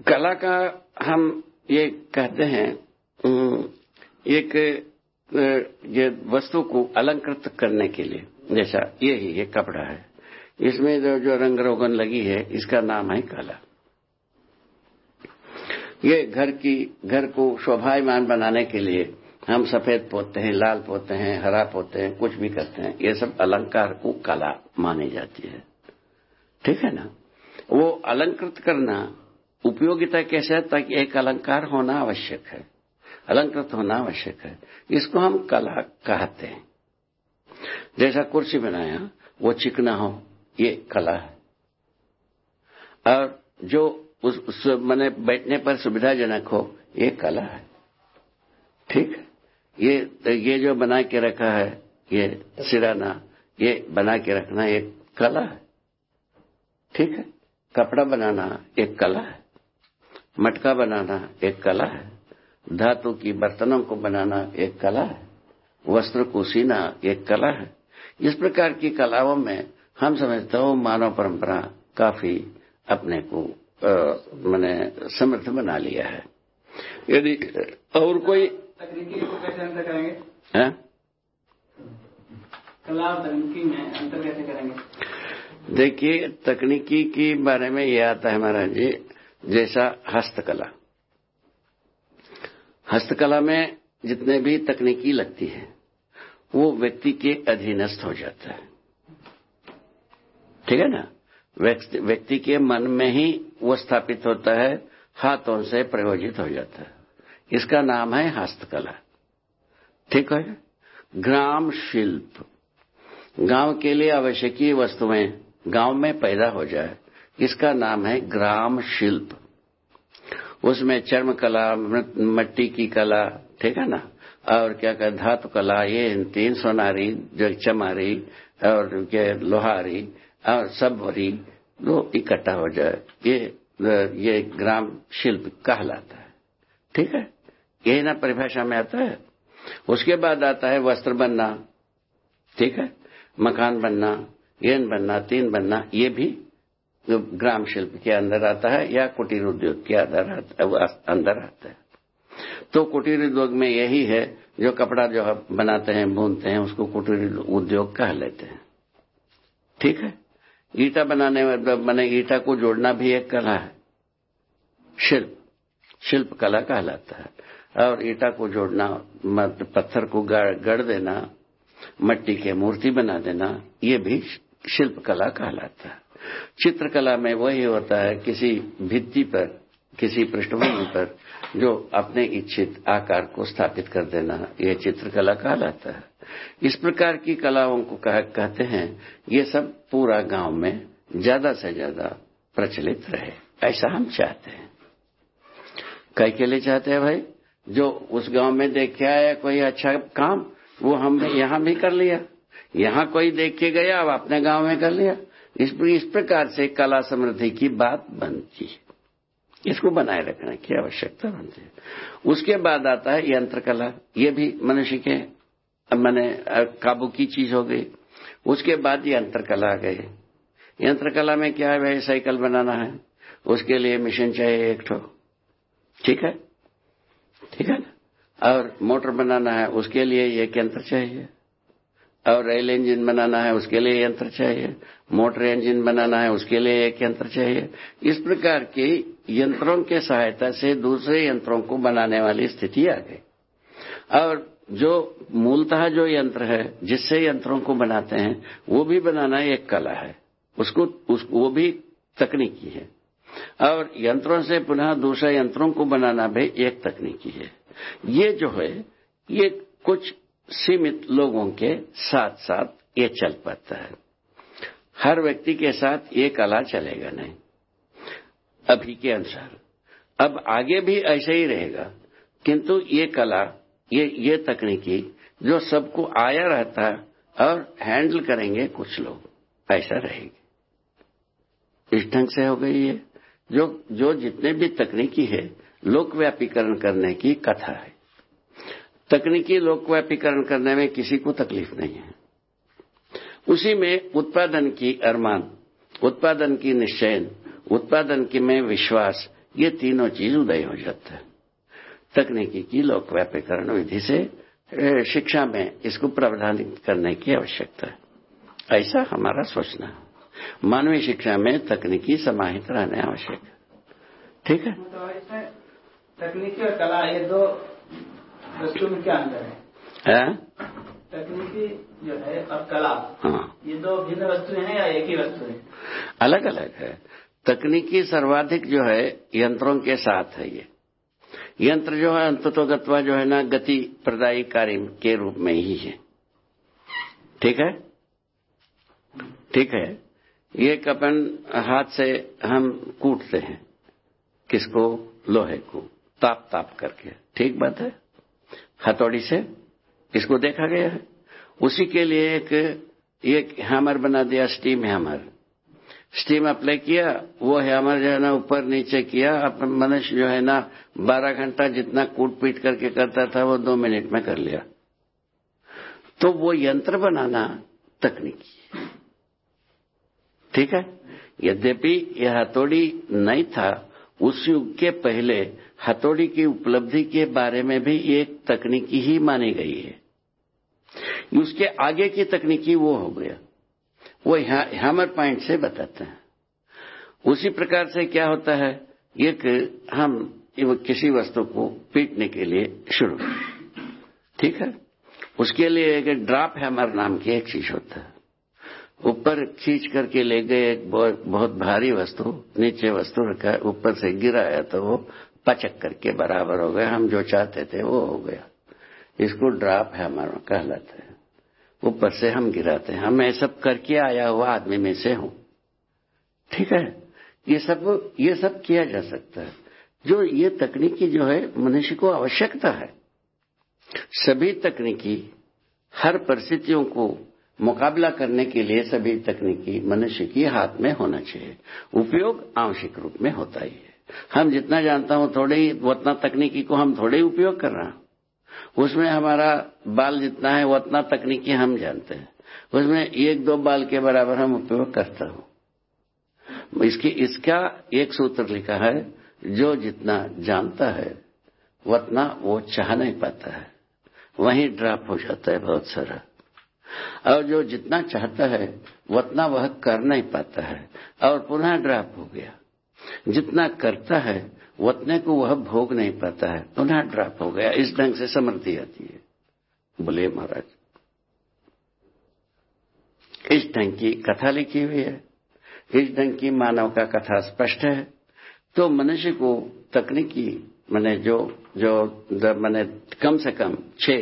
कला का हम ये कहते हैं एक ये वस्तु को अलंकृत करने के लिए, जैसा ये ही, ये कपड़ा है। इसमें जो जो रंग रोगन लगी है, इसका नाम है कला। ये घर की, घर को शोभायमान बनाने के लिए हम सफ़ेद पोते हैं, लाल पोते हैं, हरा पोते हैं, कुछ भी करते हैं, ये सब अलंकार को कला मानी जाती है। ठीक है ना? वो अलंकृत करना उपयोगिता कैसे है? ताकि एक अलंकार होना आवश्यक है। अलंकृत होना आवश्यक है। इसको हम कला कहते हैं। जैसा कुर्सी बनाया वो चिकना हो ये कला है। और जो उस, उस मैंने बैठने पर सुविधाजनक हो ये कला है। ठीक है? ये ये जो बना के रखा है ये सिराना ये बना के रखना एक कला है। ठीक है? कपड़ा बनाना एक कला है। मटका बनाना एक कला है। धातु की बर्तनों को बनाना एक कला है। वस्त्र को सीना एक कला है। इस प्रकार की कलाओं में हम समझते हो मानव परंपरा काफ़ी अपने को मैंने समृद्ध बना लिया है। यदि और कोई तकनीकी को कैसे अंतर करेंगे? है? कला और तकनीकी में अंतर कैसे करेंगे? देखिए तकनीकी के बारे में यह आता है महाराज जी जैसा हस्तकला। हस्तकला में जितने भी तकनीकी लगती है, वो व्यक्ति के अधीनस्थ हो जाता है। ठीक है ना? व्यक्ति के मन में ही वो स्थापित होता है, हाथों से प्रयोजित हो जाता है। इसका नाम है हस्तकला। ठीक है? ग्राम शिल्प। गाँव के लिए आवश्यकीय वस्तुएँ गाँव में पैदा हो जाए इसका नाम है ग्राम शिल्प। उसमें चर्म कला मट्टी की कला, ठीक है ना? और क्या कहते धातु कला, ये तीन सोनारी, जो चमारी और क्या लोहारी और सबरी वो इकट्ठा हो जाए। ये ये ग्राम शिल्प कहलाता है। ठीक है? यही ना परिभाषा में आता है। उसके बाद आता है वस्त्र बनना। ठीक है? मकान बनना, गेंद बनना, तीन बनना, ये भी ग्राम शिल्प के अंदर आता है या कुटीर उद्योग के अंदर अंदर आता है। तो कुटीर उद्योग में यही है, जो कपड़ा जो बनाते हैं, बुनते हैं, उसको कुटीर उद्योग कह लेते हैं। ठीक है? ईटा बनाने मैंने ईटा को जोड़ना भी एक कला है। शिल्प। शिल्प कला कहलाता है। और ईटा को जोड़ना पत्थर को गढ़ देना, मट्टी के मूर्ति बना देना, ये भी शिल्प कला कहलाता है। चित्रकला में वही होता है किसी भित्ति पर किसी पृष्ठभूमि पर जो अपने इच्छित आकार को स्थापित कर देना यह चित्रकला कहलाता है। इस प्रकार की कलाओं को कह, कहते हैं ये सब पूरा गाँव में ज़्यादा से ज़्यादा प्रचलित रहे ऐसा हम चाहते हैं। कई के लिए चाहते हैं भाई जो उस गाँव में देखे आया कोई अच्छा काम वो हमने यहाँ भी कर लिया यहाँ कोई देख के गया अब अपने गाँव में कर लिया। इस, इस प्रकार से कला समृद्धि की बात बनती है। इसको बनाए रखने की आवश्यकता बनती है। उसके बाद आता है यंत्र कला ये भी मनुष्य के मैंने काबू की चीज़ हो गई। उसके बाद यंत्र कला आ गई। यंत्र कला में क्या है? भाई साइकिल बनाना है। उसके लिए मशीन चाहिए एक ठो। ठीक है? ठीक है ना? और मोटर बनाना है। उसके लिए एक यंत्र चाहिए। और रेल इंजन बनाना है उसके लिए यंत्र चाहिए। मोटर इंजन बनाना है उसके लिए एक यंत्र चाहिए। इस प्रकार की यंत्रों के सहायता से दूसरे यंत्रों को बनाने वाली स्थिति आ गई। और जो मूलतः जो यंत्र है जिससे यंत्रों को बनाते हैं वो भी बनाना एक कला है। उसको उस, वो भी तकनीकी है। और यंत्रों से पुनः दूसरे यंत्रों को बनाना भी एक तकनीकी है। ये जो है ये कुछ सीमित लोगों के साथ साथ ये चल पाता है। हर व्यक्ति के साथ ये कला चलेगा नहीं। अभी के अनुसार। अब आगे भी ऐसे ही रहेगा। किंतु ये कला, ये ये तकनीकी जो सबको आया रहता है और हैंडल करेंगे कुछ लोग, ऐसा रहेगा। इस ढंग से हो गई है जो जो जितने भी तकनीकी है, लोकव्यापीकरण करने की कथा है। तकनीकी लोकव्यापीकरण करने में किसी को तकलीफ़ नहीं है। उसी में उत्पादन की अरमान, उत्पादन की निश्चयन, उत्पादन की में विश्वास, ये तीनों चीज़ उदय हो जाता है। तकनीकी की लोक व्यापीकरण विधि से शिक्षा में इसको प्रावधानित करने की आवश्यकता है। ऐसा हमारा सोचना है। मानवीय शिक्षा में तकनीकी समाहित रहने आवश्यक है। ठीक है? तो तकनीकी और कला, ये दो वस्तु में क्या अंतर है? है? तकनीकी जो है और कला हाँ। ये दो भिन्न वस्तुएँ हैं या एक ही वस्तु है? अलग अलग है। तकनीकी सर्वाधिक जो है यंत्रों के साथ है ये। यंत्र जो है अंततोगत्वा जो है ना गति प्रदायी कार्य के रूप में ही है। ठीक है? ठीक है। ये कपन हाथ से हम कूटते हैं किसको? लोहे को। ताप ताप करके। ठीक बात है? हथौड़ी से इसको देखा गया है। उसी के लिए एक एक हैमर बना दिया स्टीम हैमर स्टीम अप्लाई किया, वो हैमर जो है ना ऊपर नीचे किया। अब मनुष्य जो है ना, बारह घंटा जितना कूट पीट करके करता था, वो दो मिनट में कर लिया। तो वो यंत्र बनाना तकनीकी ठीक है? यद्यपि यह हथौड़ी नहीं था उस युग के पहले हथौड़ी की उपलब्धि के बारे में भी एक तकनीकी ही मानी गई है। उसके आगे की तकनीकी वो हो गया। वो हैमर पॉइंट से बताते हैं। उसी प्रकार से क्या होता है, एक हम किसी वस्तु को पीटने के लिए शुरू ठीक है? उसके लिए एक ड्रॉप हैमर नाम की एक चीज़ होता है। ऊपर खींच करके ले गए एक बहुत, भारी वस्तु नीचे वस्तु रखा ऊपर से गिराया तो वो पचक करके बराबर हो गया हम जो चाहते थे वो हो गया। इसको ड्राप है हमारा कहलाते है। ऊपर से हम गिराते हैं। मैं सब करके आया हुआ आदमी में से हूँ। ठीक है? ये सब ये सब किया जा सकता है। जो ये तकनीकी जो है मनुष्य को आवश्यकता है। सभी तकनीकी हर परिस्थितियों को मुकाबला करने के लिए सभी तकनीकी मनुष्य के हाथ में होना चाहिए। उपयोग आवश्यक रूप में होता ही है। हम जितना जानता हूँ, थोड़े ही उतना तकनीकी को हम थोड़े ही उपयोग कर रहे हैं। उसमें हमारा बाल जितना है उतना तकनीकी हम जानते हैं। उसमें एक दो बाल के बराबर हम उपयोग करता हूँ। इसकी, इसका एक सूत्र लिखा है, जो जितना जानता है उतना वो चाह नहीं पाता है। वहीं ड्रॉप हो जाता है बहुत सारा। और जो जितना चाहता है उतना वह कर नहीं पाता है, और पुनः ड्राप हो गया। जितना करता है उतने को वह भोग नहीं पाता है, पुनः ड्राप हो गया। इस ढंग से समृद्धि आती है। बोले महाराज। इस ढंग की कथा लिखी हुई है। इस ढंग की मानव का कथा स्पष्ट है। तो मनुष्य को तकनीकी, मैंने जो जो, मैंने कम से कम छह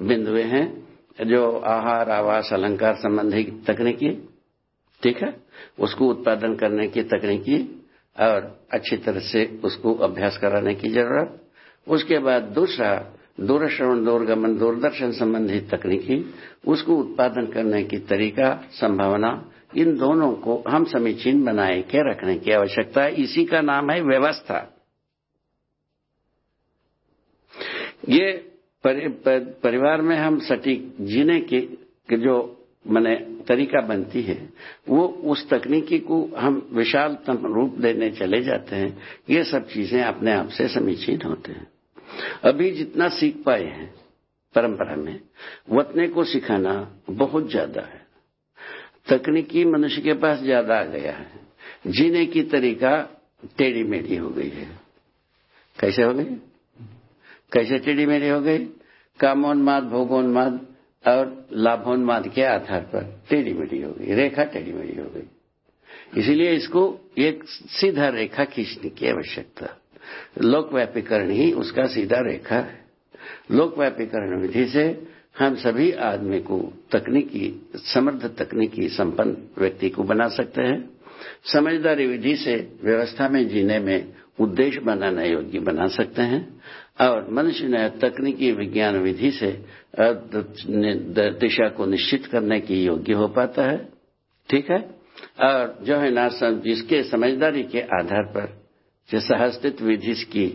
बिंदुए हैं। जो आहार, आवास, अलंकार संबंधी तकनीकी, ठीक है? उसको उत्पादन करने की तकनीकी और अच्छी तरह से उसको अभ्यास कराने की ज़रूरत। उसके बाद दूसरा, दूरश्रवण, दूरगमन, दूरदर्शन संबंधी तकनीकी, उसको उत्पादन करने की तरीका, संभावना, इन दोनों को हम समीचीन बनाए के रखने की आवश्यकता है। इसी का नाम है व्यवस्था। ये परि, पर, परिवार में हम सटीक जीने के जो मैंने तरीका बनती है वो उस तकनीकी को हम विशालतम रूप देने चले जाते हैं। ये सब चीज़ें अपने आप से समीचीन होते हैं। अभी जितना सीख पाए हैं परंपरा में वतने को सिखाना बहुत ज़्यादा है। तकनीकी मनुष्य के पास ज़्यादा आ गया है। जीने की तरीका टेढ़ी मेढ़ी हो गई है। कैसे हो गई? कैसे टेढ़ी मेढ़ी हो गई? कामोन्माद, भोगोन्माद और लाभोन्माद के आधार पर टेढ़ी मेढ़ी हो गई, रेखा टेढ़ी मेढ़ी हो गई। इसीलिए इसको एक सीधा रेखा खींचने की आवश्यकता। लोक व्यापीकरण ही उसका सीधा रेखा है। लोक व्यापीकरण विधि से हम सभी आदमी को तकनीकी समृद्ध तकनीकी संपन्न व्यक्ति को बना सकते हैं। समझदारी विधि से व्यवस्था में जीने में उद्देश्य बनाना योग्य बना सकते हैं। और मनुष्य ने तकनीकी विज्ञान विधि से दिशा को निश्चित करने की योग्य हो पाता है। ठीक है? और जो है ना जिसके समझदारी के आधार पर, जो सहस्तित्व विधि की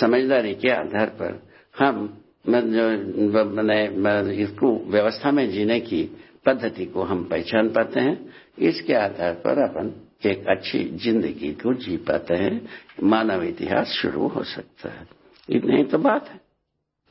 समझदारी के आधार पर हम मैंने इसको व्यवस्था में जीने की पद्धति को हम पहचान पाते हैं। इसके आधार पर अपन एक अच्छी ज़िंदगी को जी पाते हैं। मानव इतिहास शुरू हो सकता है। इतनी ही तो बात है।